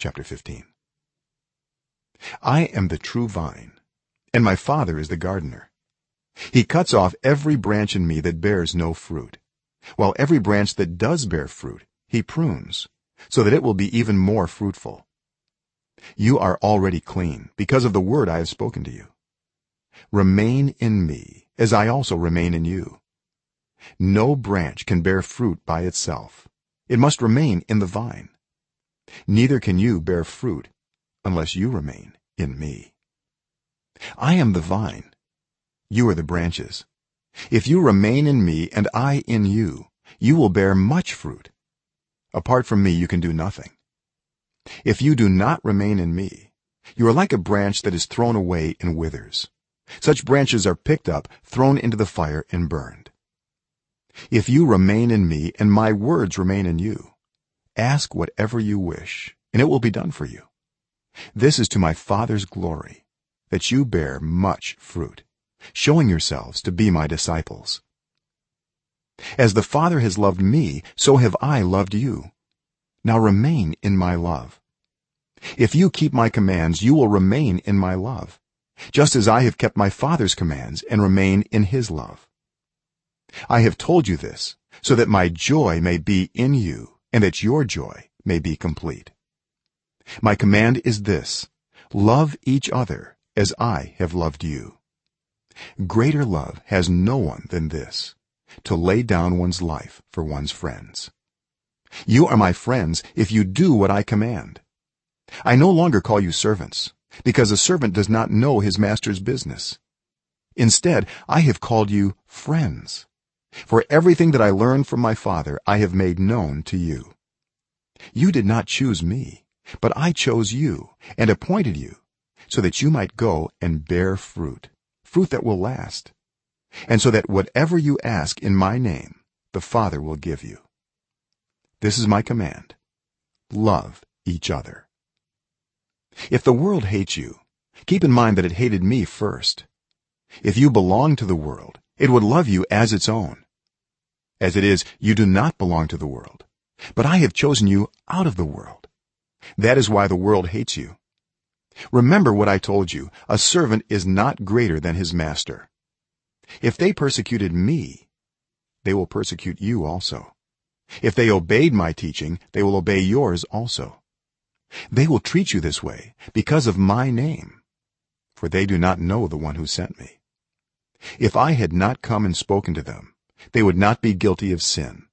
chapter 15 i am the true vine and my father is the gardener. He cuts off every branch in me that bears no fruit. While every branch that does bear fruit he prunes so that it will be even more fruitful. You are already clean because of the word i have spoken to you. Remain in me as i also remain in you. No branch can bear fruit by itself. It must remain in the vine neither can you bear fruit unless you remain in me. I am the vine. You are the branches. If you remain in me and i in you you will bear much fruit. Apart from me you can do nothing. If you do not remain in me you are like a branch that is thrown away and withers. Such branches are picked up thrown into the fire and burned. If you remain in me and my words remain in you ask whatever you wish and it will be done for you. This is to my father's glory that you bear much fruit showing yourselves to be my disciples. As the father has loved me so have i loved you. Now remain in my love. If you keep my commands you will remain in my love just as i have kept my father's commands and remain in his love. I have told you this so that my joy may be in you and that your joy may be complete. My command is this. Love each other as i have loved you. Greater love has no one than this to lay down one's life for one's friends. You are my friends if you do what i command. I no longer call you servants because a servant does not know his master's business. Instead i have called you friends for everything that i learned from my father i have made known to you. You did not choose me but i chose you and appointed you so that you might go and bear fruit fruit that will last and so that whatever you ask in my name the father will give you. This is my command. Love each other. If the world hates you keep in mind that it hated me first. If you belong to the world it would love you as its own. As it is you do not belong to the world. But i have chosen you out of the world. That is why the world hates you. Remember what i told you. A servant is not greater than his master. If they persecuted me they will persecute you also. If they obeyed my teaching they will obey yours also. They will treat you this way because of my name for they do not know the one who sent me if i had not come and spoken to them they would not be guilty of sin.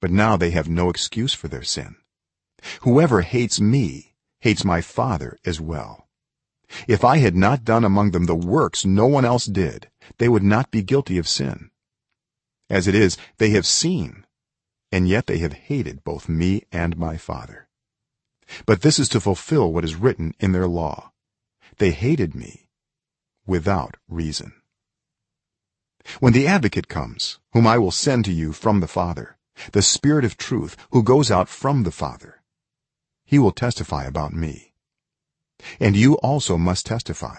But now they have no excuse for their sin. Whoever hates me hates my father as well. If i had not done among them the works no one else did they would not be guilty of sin. As it is they have seen and yet they have hated both me and my father. But this is to fulfill what is written in their law. They hated me without reason when the advocate comes whom i will send to you from the father the spirit of truth who goes out from the father he will testify about me. And you also must testify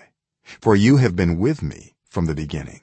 for you have been with me from the beginning